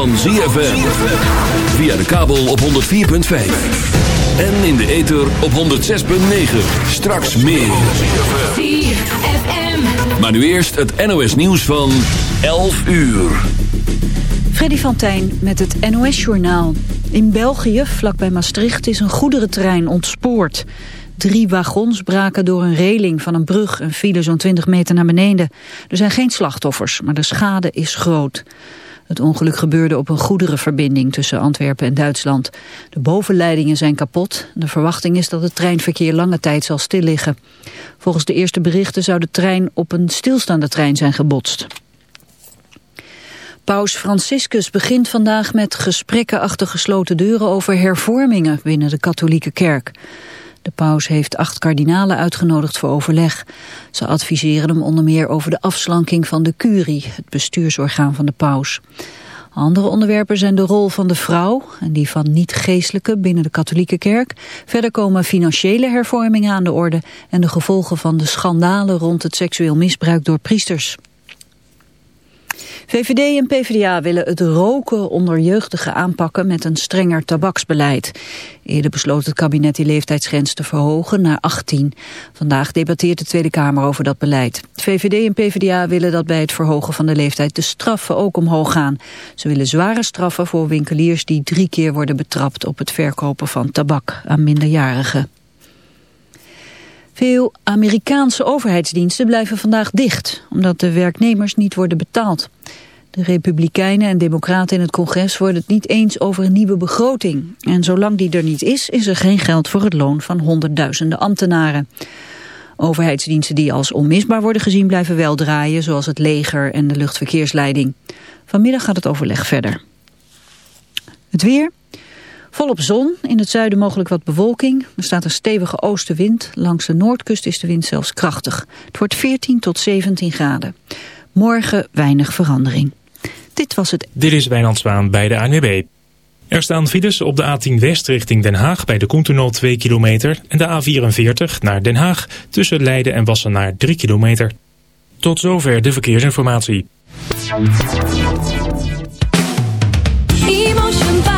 van ZFM. Via de kabel op 104.5. En in de ether op 106.9. Straks meer. ZFM. Maar nu eerst het NOS nieuws van 11 uur. Freddy van Tijn met het NOS-journaal. In België, vlakbij Maastricht, is een goederentrein ontspoord. Drie wagons braken door een reling van een brug en vielen zo'n 20 meter naar beneden. Er zijn geen slachtoffers, maar de schade is groot. Het ongeluk gebeurde op een goederenverbinding tussen Antwerpen en Duitsland. De bovenleidingen zijn kapot. De verwachting is dat het treinverkeer lange tijd zal stilliggen. Volgens de eerste berichten zou de trein op een stilstaande trein zijn gebotst. Paus Franciscus begint vandaag met gesprekken achter gesloten deuren over hervormingen binnen de katholieke kerk. De paus heeft acht kardinalen uitgenodigd voor overleg. Ze adviseren hem onder meer over de afslanking van de curie, het bestuursorgaan van de paus. Andere onderwerpen zijn de rol van de vrouw en die van niet-geestelijke binnen de katholieke kerk. Verder komen financiële hervormingen aan de orde en de gevolgen van de schandalen rond het seksueel misbruik door priesters. VVD en PvdA willen het roken onder jeugdigen aanpakken met een strenger tabaksbeleid. Eerder besloot het kabinet die leeftijdsgrens te verhogen naar 18. Vandaag debatteert de Tweede Kamer over dat beleid. VVD en PvdA willen dat bij het verhogen van de leeftijd de straffen ook omhoog gaan. Ze willen zware straffen voor winkeliers die drie keer worden betrapt op het verkopen van tabak aan minderjarigen. Veel Amerikaanse overheidsdiensten blijven vandaag dicht, omdat de werknemers niet worden betaald. De Republikeinen en Democraten in het congres worden het niet eens over een nieuwe begroting. En zolang die er niet is, is er geen geld voor het loon van honderdduizenden ambtenaren. Overheidsdiensten die als onmisbaar worden gezien blijven wel draaien, zoals het leger en de luchtverkeersleiding. Vanmiddag gaat het overleg verder. Het weer. Volop zon, in het zuiden mogelijk wat bewolking. Er staat een stevige oostenwind. Langs de noordkust is de wind zelfs krachtig. Het wordt 14 tot 17 graden. Morgen weinig verandering. Dit was het. Dit is Wijnand Zwaan bij de ANWB. Er staan files op de A10 West richting Den Haag bij de Koentunnel 2 kilometer... en de A44 naar Den Haag tussen Leiden en Wassenaar 3 kilometer. Tot zover de verkeersinformatie. Emotion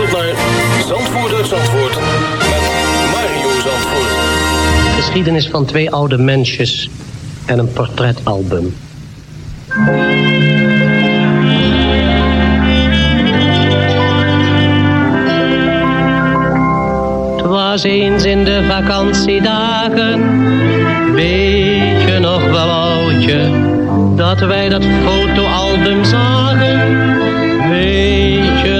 U luistert naar Zandvoort uit Zandvoort met Mario Zandvoort. Geschiedenis van twee oude mensjes en een portretalbum. Was eens in de vakantiedagen, weet je nog wel oudje, dat wij dat fotoalbum zagen. Weet je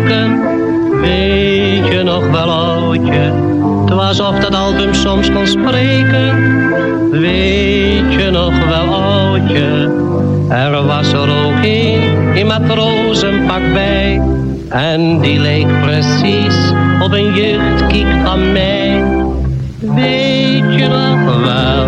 soms kon spreken, weet je nog wel oudje? Er was er ook een in matrozenpak bij, en die leek precies op een jeugdkiek van mij. Weet je nog wel,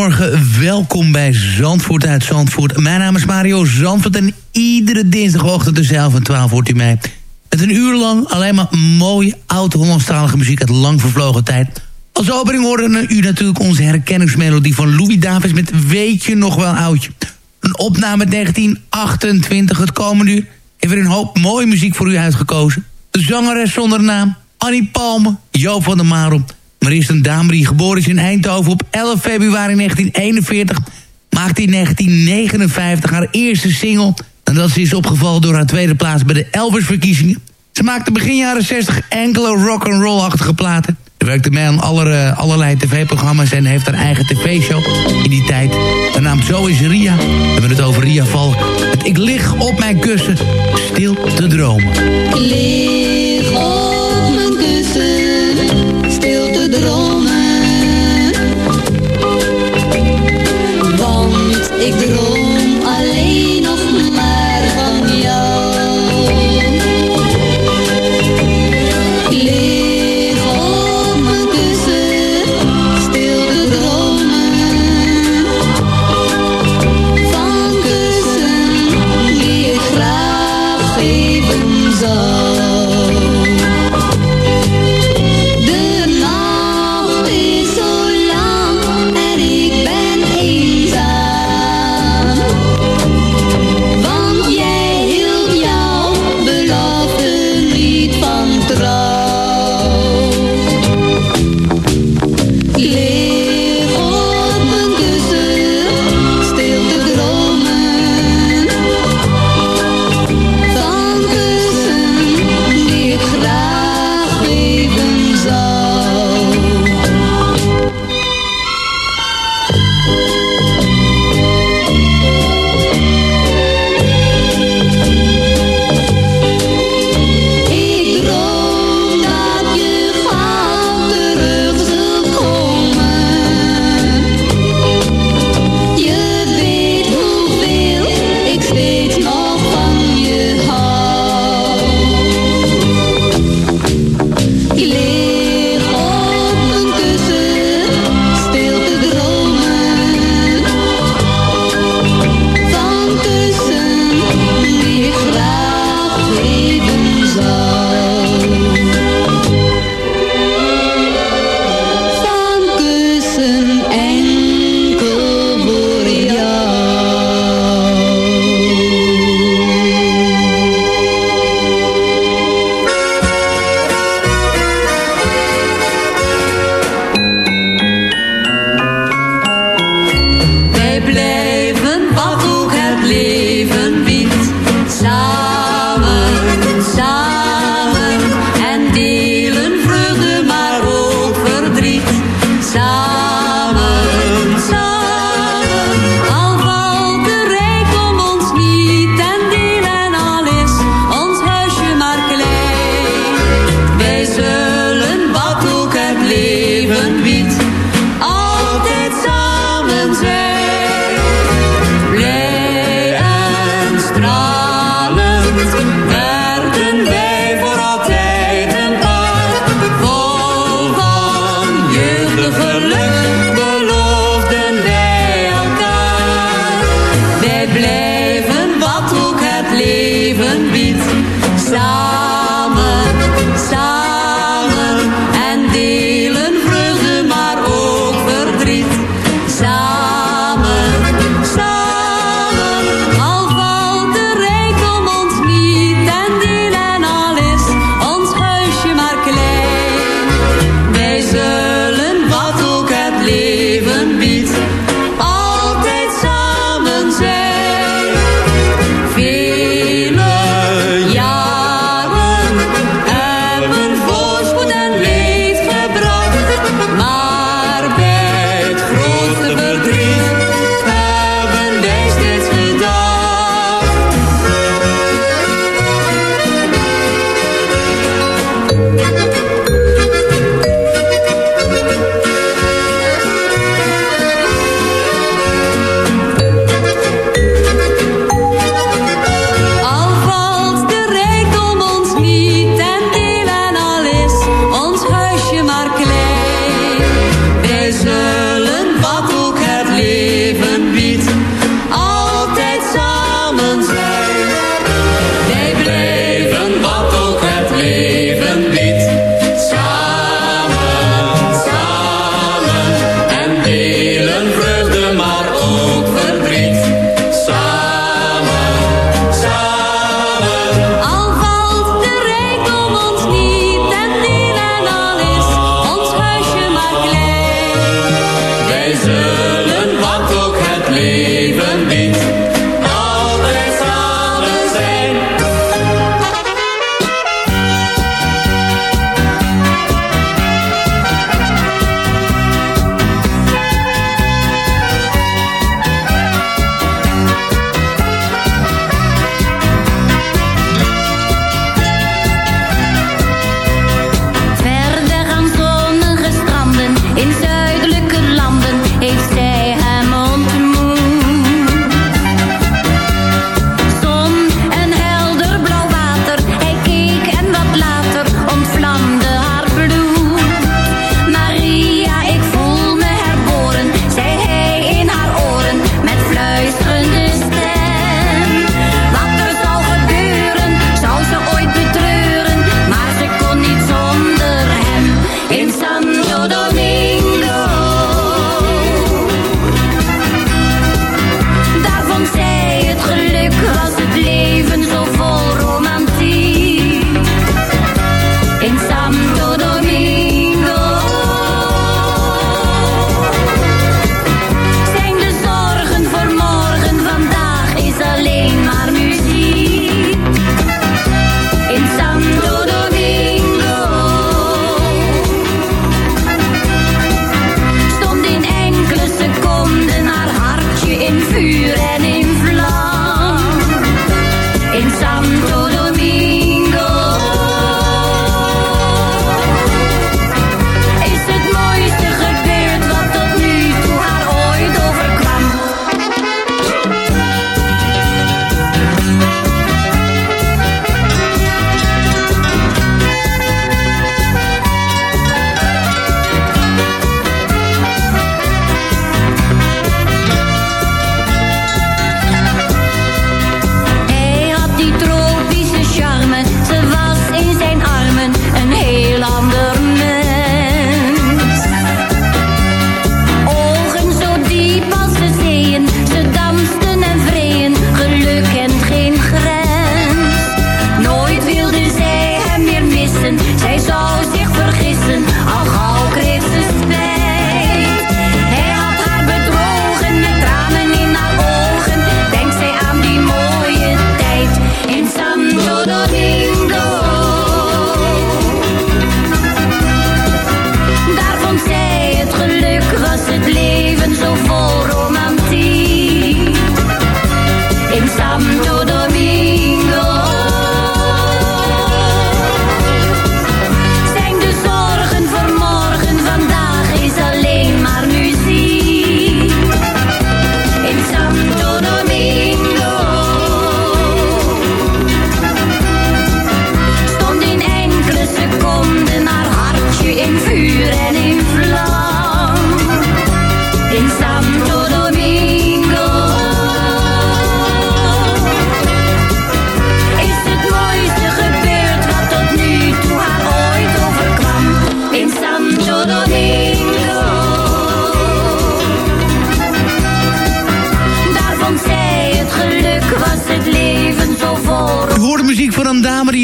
Goedemorgen. Welkom bij Zandvoort uit Zandvoort. Mijn naam is Mario Zandvoort en iedere dinsdagochtend tussen 11 en 12 hoort u mij Met een uur lang alleen maar mooie oud-Hollandstalige muziek uit lang vervlogen tijd. Als opening hoorde u natuurlijk onze herkenningsmelodie van Louis Davis met Weet je nog wel oudje. Een opname 1928, het komende uur. Heeft er een hoop mooie muziek voor u uitgekozen. De zangeres zonder naam, Annie Palme, Joop van der Marel. een Dame die geboren is in Eindhoven op 11 februari 1941... maakte in 1959 haar eerste single... en dat is opgevallen door haar tweede plaats bij de Elvis-verkiezingen. Ze maakte begin jaren 60 enkele rock-and-roll-achtige platen... Ze werkte mee aan aller, allerlei tv-programma's en heeft haar eigen tv-show in die tijd. De naam Zo is Ria. We hebben het over Ria Valk. Ik lig op mijn kussen, stil te dromen.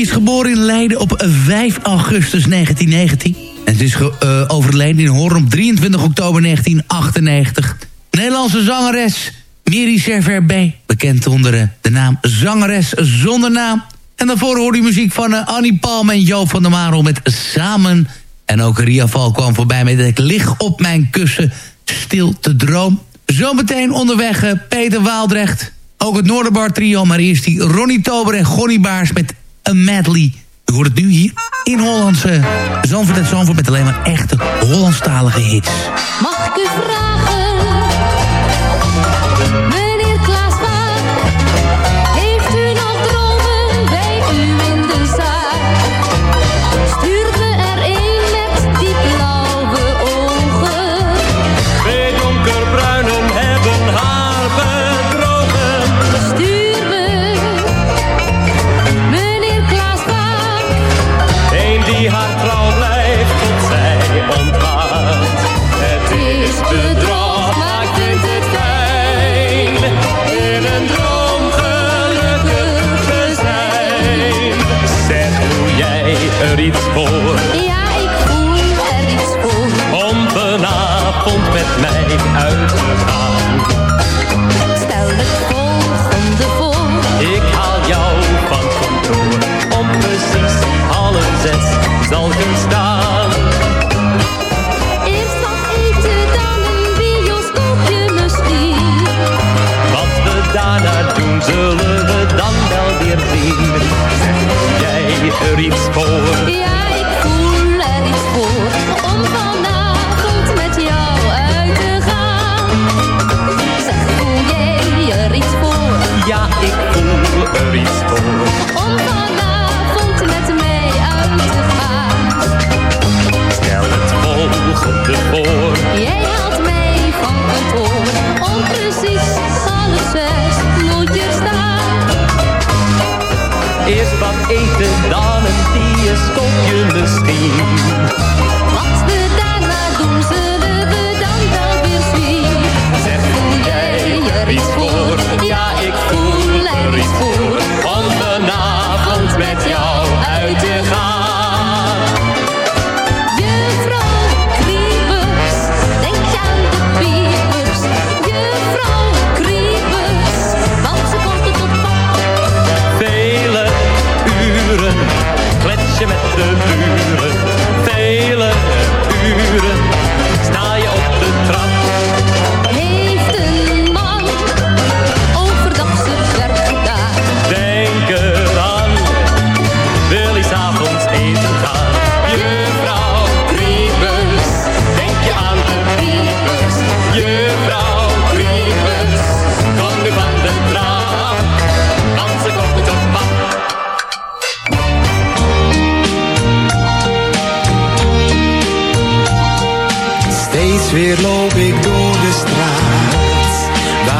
is geboren in Leiden op 5 augustus 1919. En ze is eh, overleden in Hoorn op 23 oktober 1998. Nederlandse zangeres Miri B, Bekend onder eh, de naam Zangeres Zonder Naam. En daarvoor hoorde je muziek van eh, Annie Palm en Jo van der Marel met Samen. En ook Ria Val kwam voorbij met Ik lig op mijn kussen, stil te droom. Zometeen onderweg Peter Waaldrecht. Ook het Noorderbar trio, maar eerst die Ronnie Tober en Gonnie Baars met een medley. U hoort het nu hier in Hollandse eh, Zandvoort en Zandvoort met alleen maar echte Hollandstalige hits. Mag ik u vragen?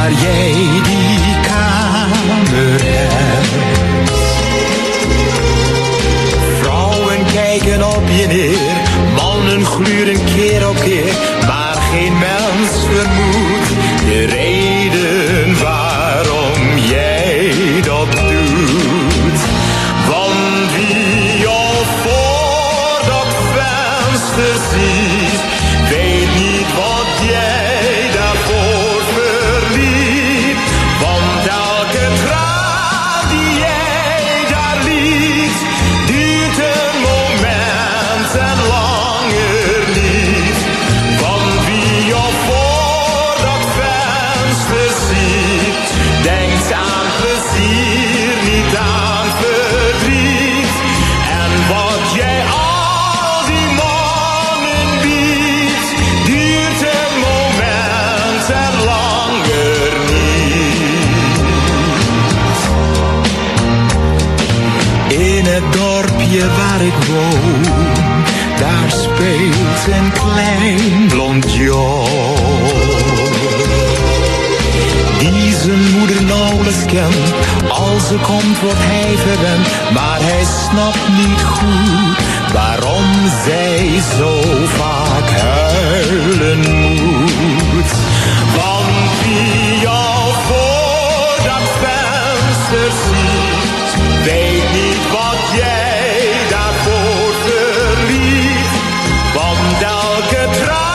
waar ze komt wordt hij verwend, maar hij snapt niet goed waarom zij zo vaak huilen moet. Want wie jou voor dat venster ziet, weet niet wat jij daarvoor verliet. Want elke traan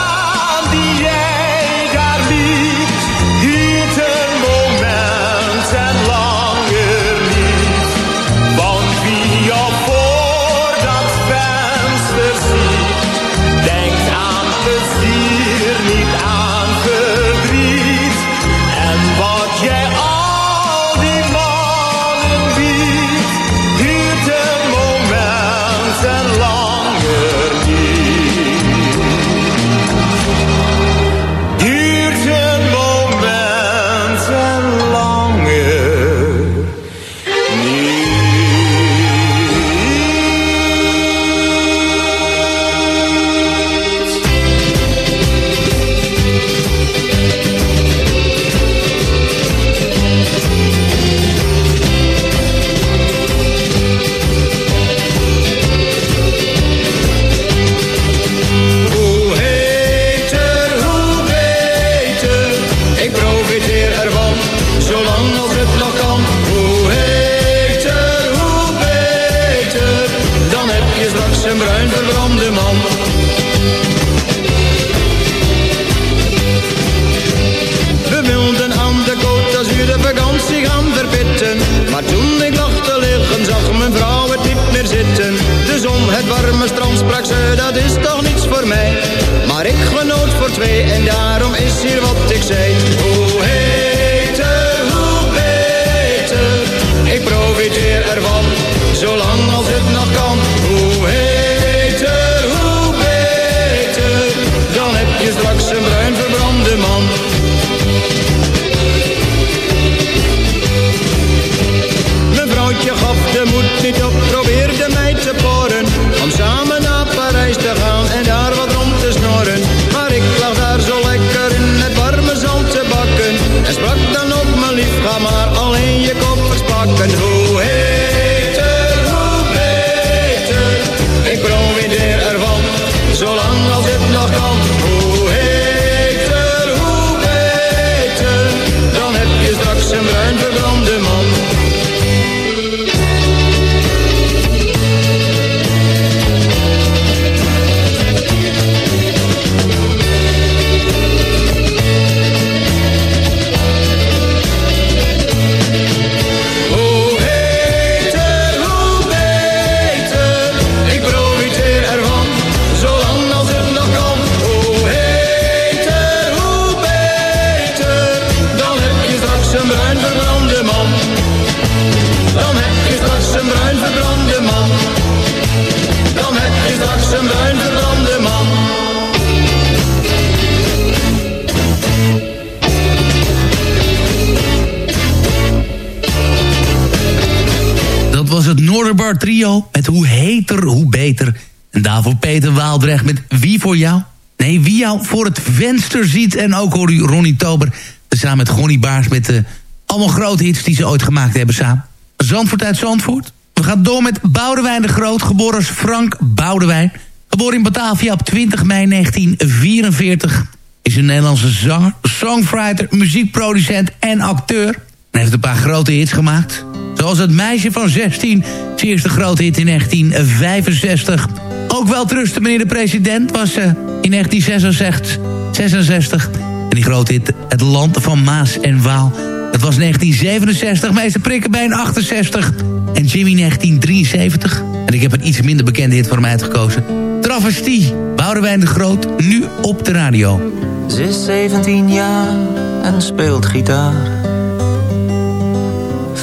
trio met Hoe Heter, Hoe Beter. En daarvoor Peter Waaldrecht met Wie voor jou? Nee, wie jou voor het venster ziet. En ook hoor u Ronnie Tober samen met Gonnie Baars... met de allemaal grote hits die ze ooit gemaakt hebben samen. Zandvoort uit Zandvoort. We gaan door met Boudewijn de Groot, geboren als Frank Boudewijn. Geboren in Batavia op 20 mei 1944. Is een Nederlandse zanger, songwriter, muziekproducent en acteur. En heeft een paar grote hits gemaakt. Zoals Het Meisje van 16, zijn eerste grote hit in 1965. Ook wel trusten, meneer de president, was uh, in 1966. 66. En die grote hit Het Land van Maas en Waal. Het was 1967, meester Prikkenbeen 68 en Jimmy 1973. En ik heb een iets minder bekende hit voor hem uitgekozen. Travestie, Boudewijn de Groot, nu op de radio. Ze is 17 jaar en speelt gitaar.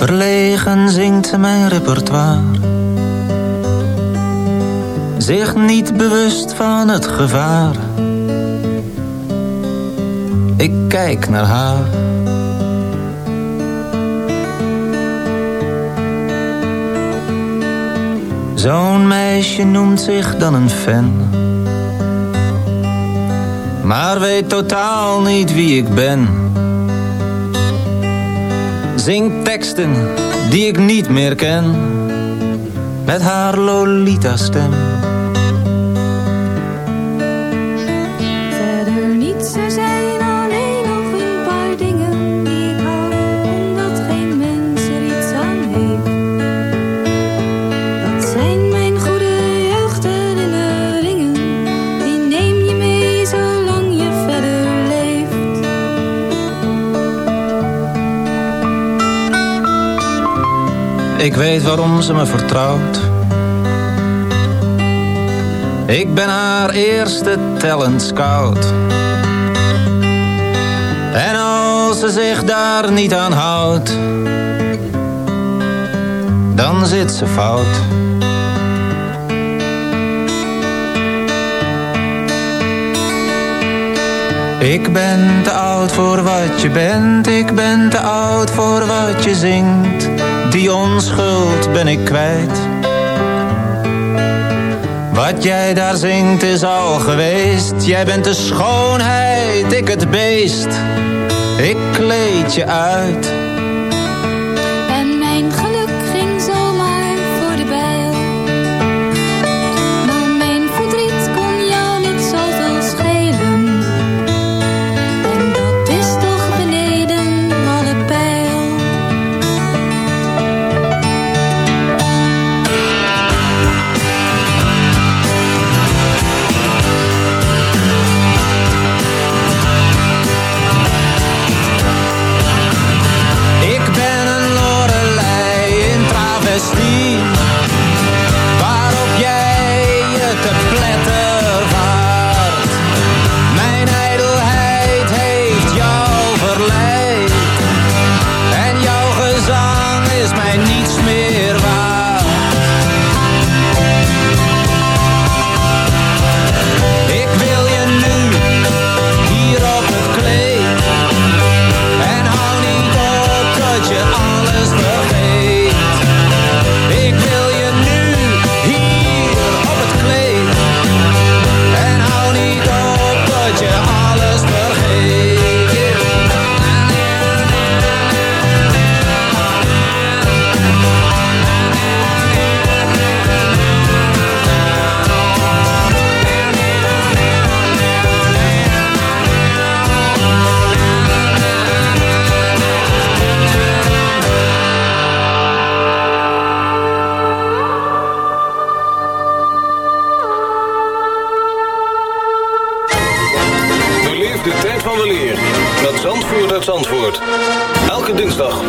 Verlegen zingt mijn repertoire. Zich niet bewust van het gevaar. Ik kijk naar haar. Zo'n meisje noemt zich dan een fan. Maar weet totaal niet wie ik ben. Zingt teksten die ik niet meer ken. Met haar Lolita stem. Ik weet waarom ze me vertrouwt. Ik ben haar eerste talent scout. En als ze zich daar niet aan houdt, dan zit ze fout. Ik ben te oud voor wat je bent, ik ben te oud voor wat je zingt. Die onschuld ben ik kwijt. Wat jij daar zingt is al geweest. Jij bent de schoonheid, ik het beest. Ik kleed je uit.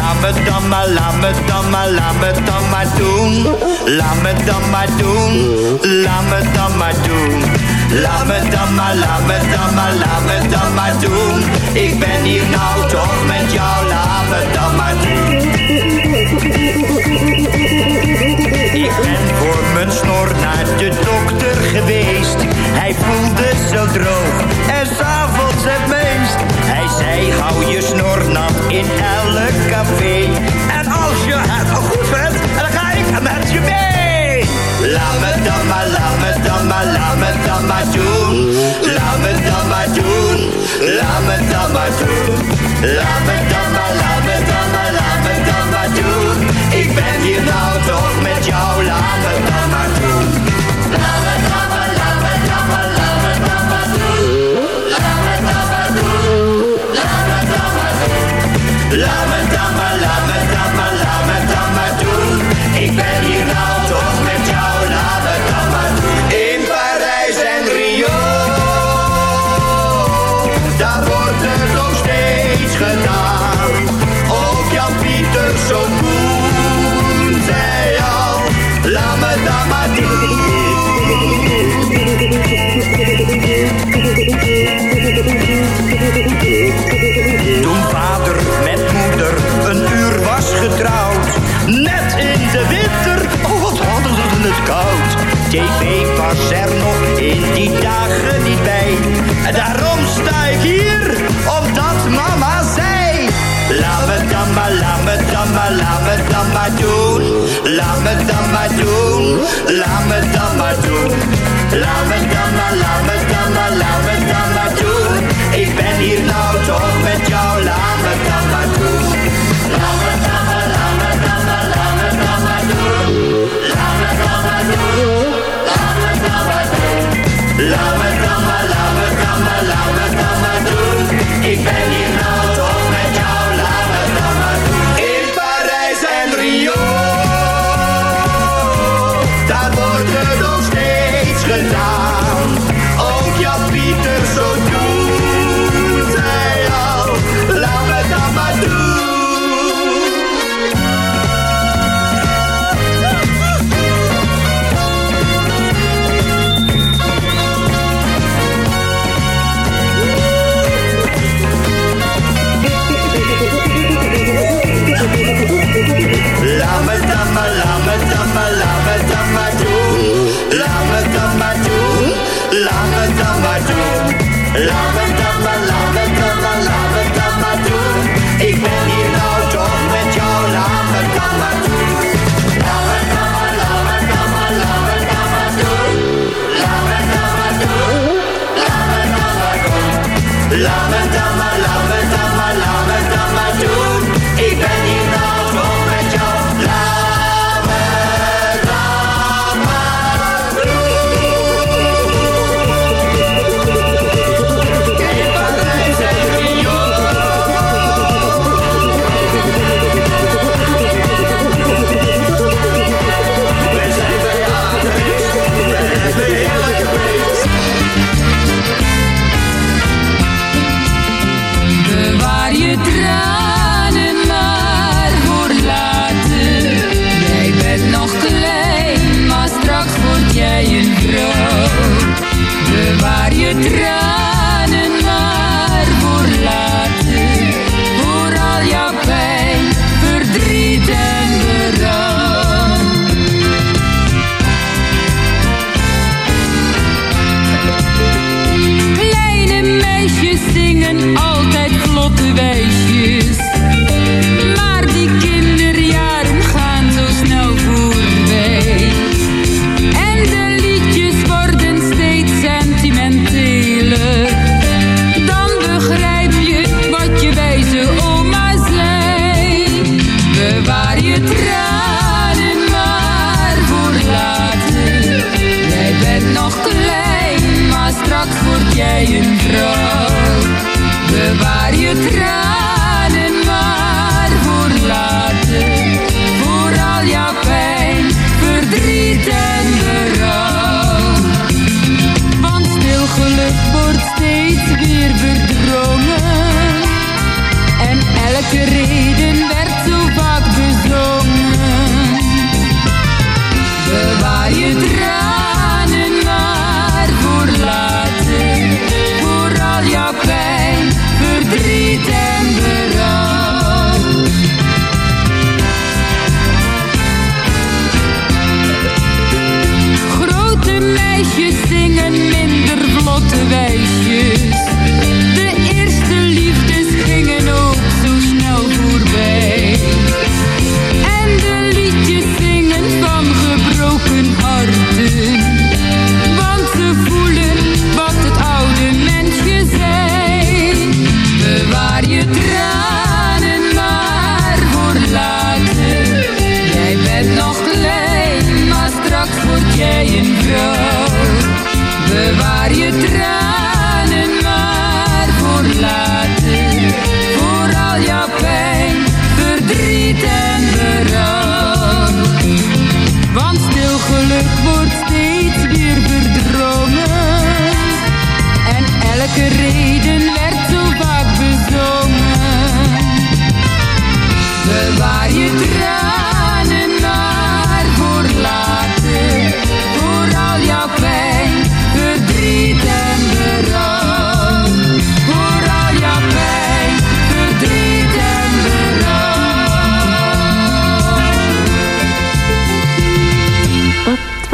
me dan maar, laat me dan maar, laat me dan maar doen. Laat me dan maar doen, laat me dan maar doen. Laat me dan maar, laat me dan maar, laat me dan maar doen. Ik ben hier nou toch met jou, laat me dan maar doen. Ik ben voor mijn snor naar de dokter geweest. Hij voelde zo droog en s'avonds het meest. Hij zei, hou je snor nat in elk café. En als je het al goed vindt, dan ga ik met je mee. Laat me dan maar, laat me dan maar, laat me dan maar doen. Laat me dan maar doen, laat me dan maar doen. Laat me dan maar, laat me dan maar, laat me dan maar doen. Ik ben hier nou toch met jou, laat me dan maar doen. TV was er nog in die dagen niet bij, me dan maar, laat me dan maar doen. Laat me dan maar doen, laat me dan maar doen. Laat me dan maar, laat me dan maar, laat me dan maar doen. Ik ben hier nou toch met jou, laat me dan maar doen. Laat me dan maar, laat me dan maar, laat me dan maar doen. Laat me dan maar doen, laat me dan maar doen. Laat me dan maar, laat me dan maar, doen. Ik ben hier nou Laat laat me dan maar doen. Maar doen, laat me dan maar doen. Laat me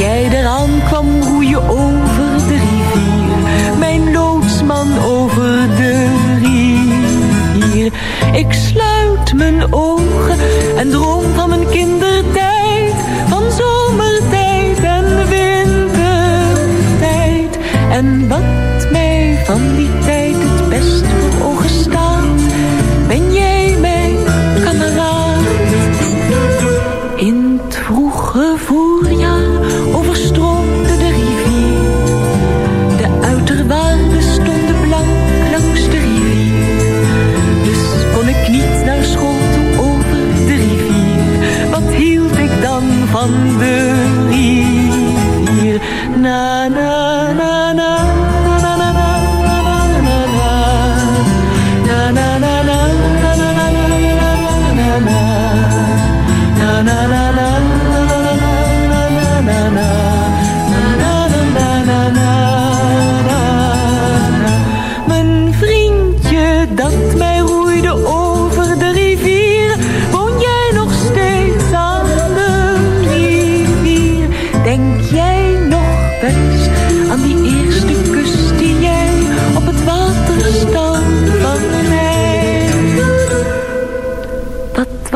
jij eraan kwam roeien over de rivier. Mijn loodsman over de rivier. Ik sluit mijn ogen en droom van mijn kindertijd.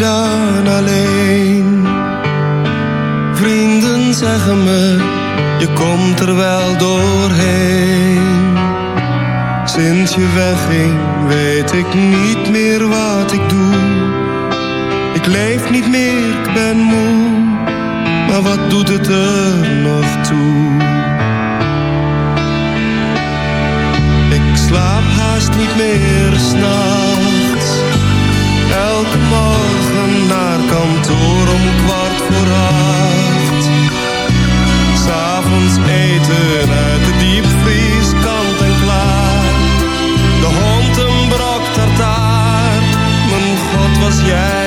dan alleen. Vrienden zeggen me, je komt er wel doorheen. Sinds je wegging, weet ik niet meer wat ik doe. Ik leef niet meer, ik ben moe. Maar wat doet het er nog toe? Ik slaap haast niet meer s'nachts. Elke morgen naar kantoor om kwart voor acht. S'avonds eten uit de diepvries kant en klaar. De hond een brok tartaar. Mijn god was jij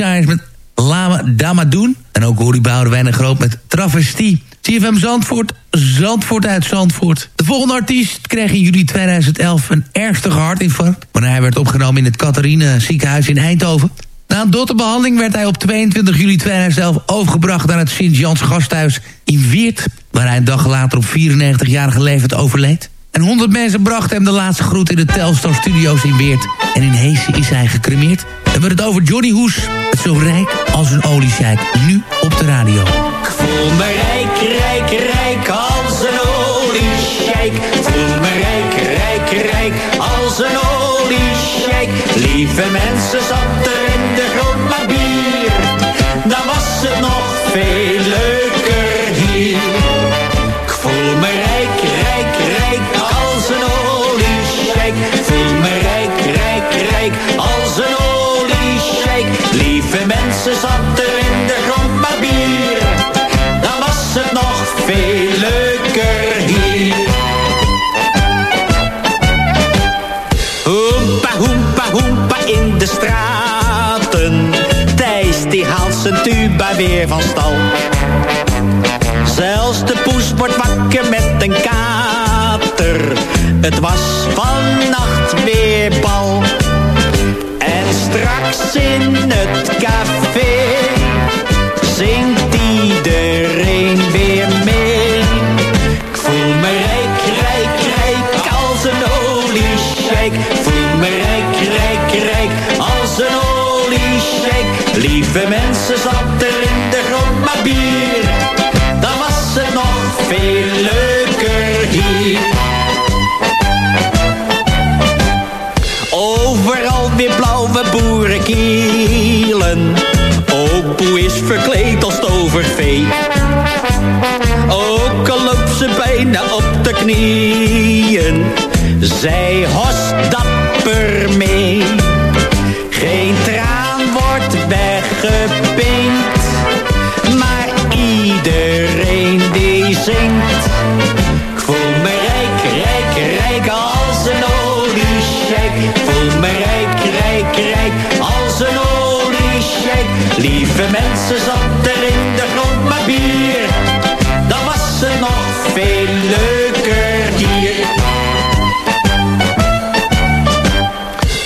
met Lama Damadoen. En ook Horry Boudewijn en Groot met Travestie. CFM Zandvoort, Zandvoort uit Zandvoort. De volgende artiest kreeg in juli 2011 een ernstige hartinfarct... wanneer hij werd opgenomen in het Catharine ziekenhuis in Eindhoven. Na een dotterbehandeling werd hij op 22 juli 2011 overgebracht... naar het Sint-Jans gasthuis in Weert... waar hij een dag later op 94-jarige leeftijd overleed. En 100 mensen brachten hem de laatste groet in de Telstar Studios in Weert. En in Heesen is hij gecremeerd. We hebben het over Johnny Hoes. Het zo rijk als een oliesjijk. Nu op de radio. Ik voel me rijk, rijk, rijk als een oliesjijk. Ik voel me rijk, rijk, rijk als een oliesjijk. Lieve mensen, zat Zelfs de poes wordt wakker met een kater. Het was vannacht weer bal. En straks in het café Is verkleed als tovervee. Ook al loopt ze bijna op de knieën. Zij host dapper mee. Geen traan wordt weggepinkt. Maar iedereen die zingt. Lieve mensen, zat er in de grond maar bier. Dan was het nog veel leuker hier.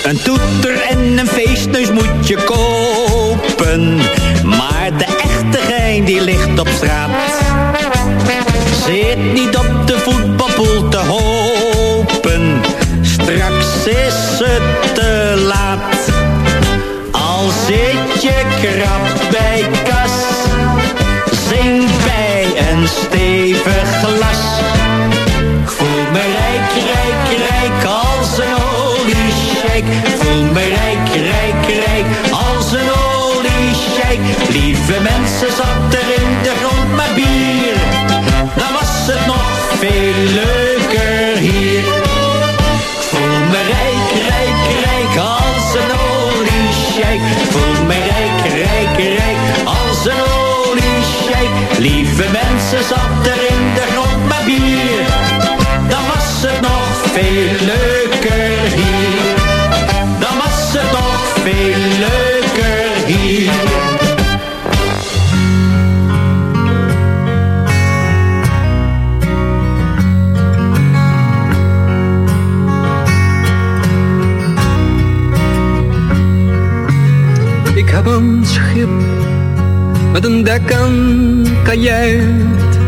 Een toeter en een feestneus moet je kopen. Maar de echte gein die ligt op straat. Zit niet op een schip met een dek en kajuit.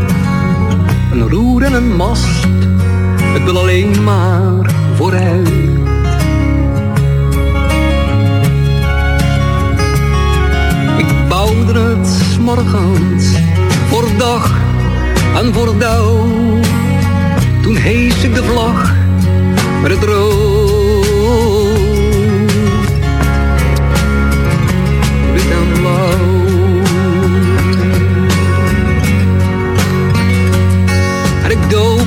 Een roer en een mast, het wil alleen maar vooruit. Ik bouwde het 's morgens voor dag en voor dauw. Toen hees ik de vlag met het rood.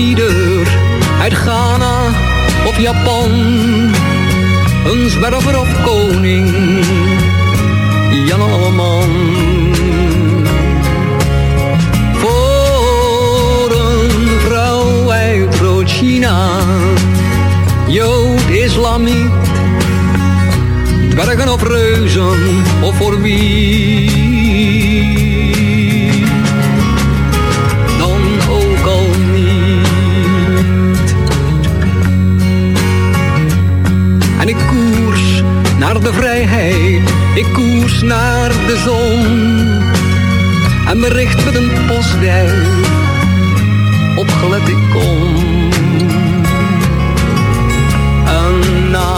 Ieder uit Ghana of Japan. Een zwerver of koning, Jan Alleman. Voor een vrouw uit Rood-China, Jood, Islamiet. Dwergen of reuzen, of voor wie de vrijheid, ik koers naar de zon. En bericht met een postduif, opgelet ik kom. En na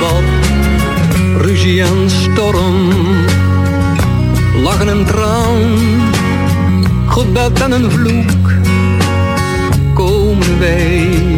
wat ruzie en storm, lachen en traan, gebed en een vloek, komen wij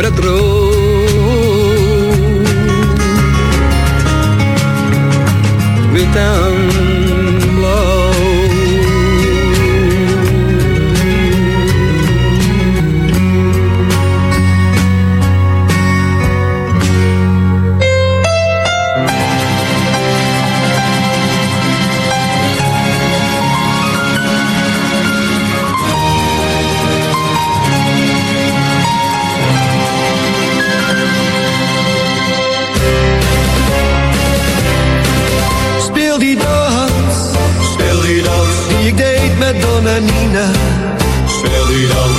met het Speel die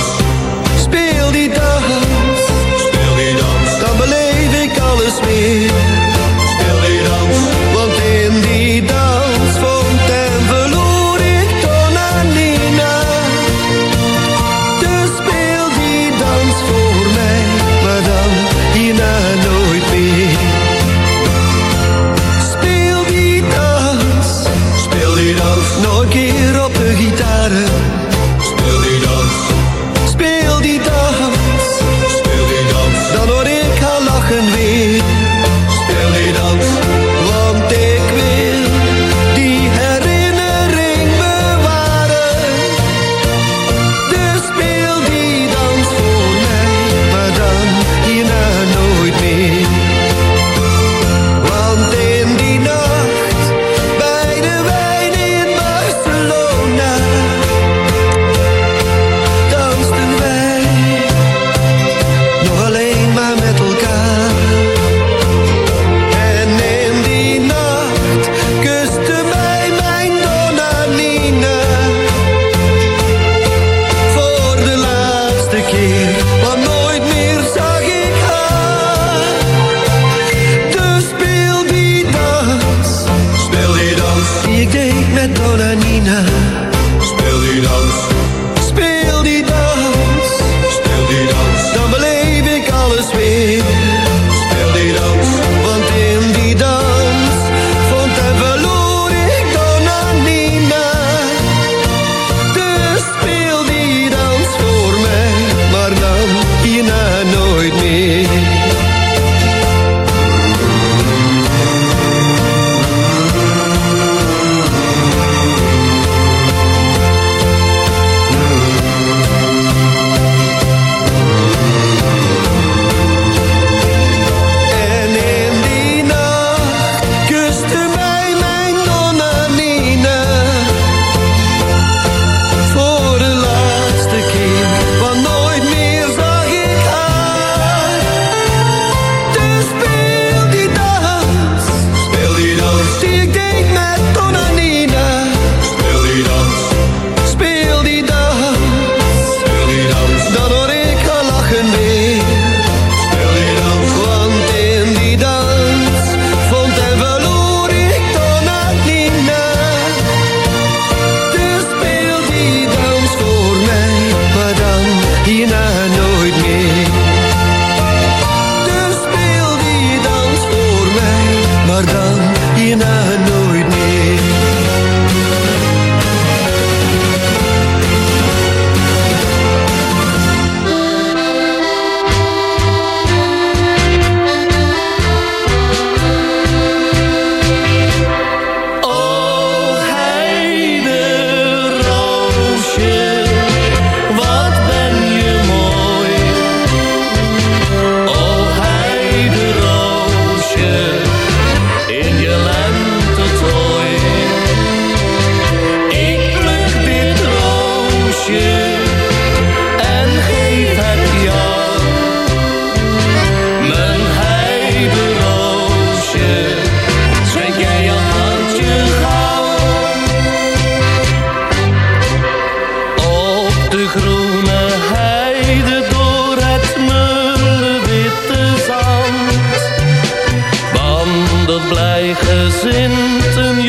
blij gezind een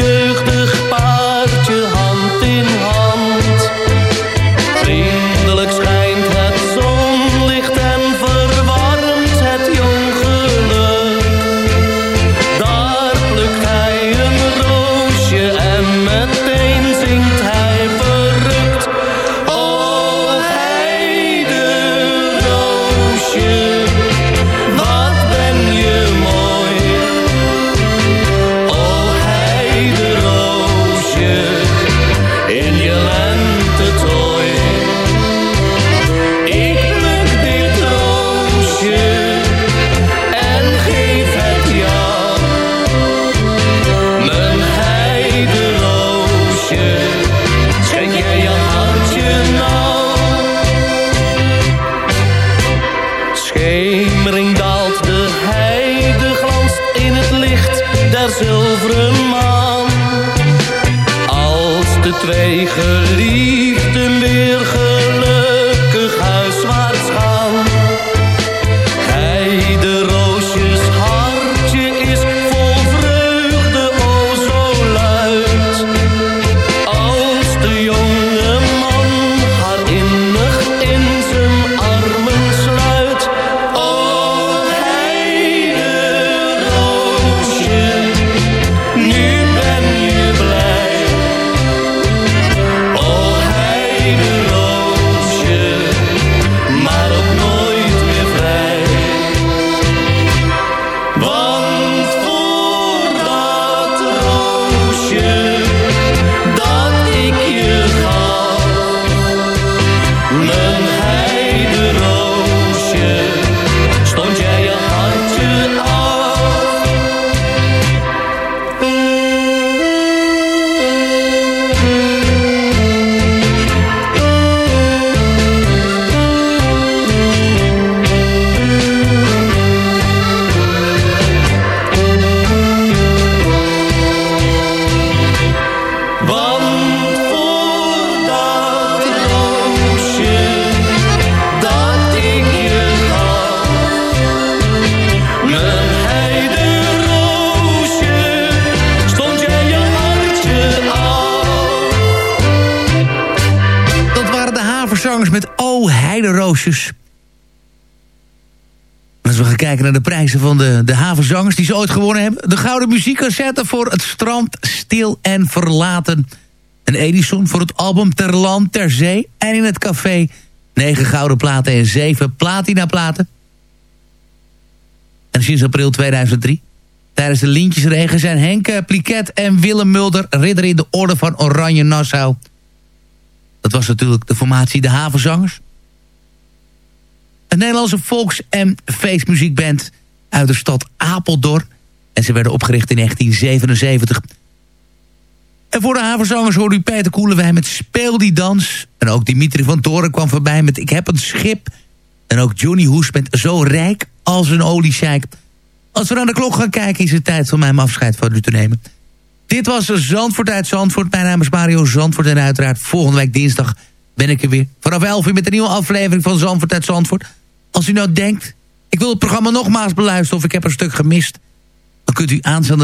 van de, de havenzangers die ze ooit gewonnen hebben. De Gouden Muziekcassette voor Het Strand Stil en Verlaten. Een Edison voor het album Ter Land, Ter Zee en in het café. 9 gouden platen en 7 platina platen. En sinds april 2003. Tijdens de Lintjesregen zijn Henk Pliket en Willem Mulder... ridder in de orde van Oranje Nassau. Dat was natuurlijk de formatie De Havenzangers. Een Nederlandse volks- en feestmuziekband uit de stad Apeldoorn. En ze werden opgericht in 1977. En voor de havenzangers hoorde u Peter Koelewijn met Speel die dans. En ook Dimitri van Toren kwam voorbij met Ik heb een schip. En ook Johnny Hoes met Zo rijk als een oliescheik. Als we naar de klok gaan kijken is het tijd van mij om afscheid van u te nemen. Dit was Zandvoort uit Zandvoort. Mijn naam is Mario Zandvoort en uiteraard volgende week dinsdag ben ik er weer. Vanaf 11 uur met een nieuwe aflevering van Zandvoort uit Zandvoort. Als u nou denkt, ik wil het programma nogmaals beluisteren of ik heb een stuk gemist... dan kunt u aanstaande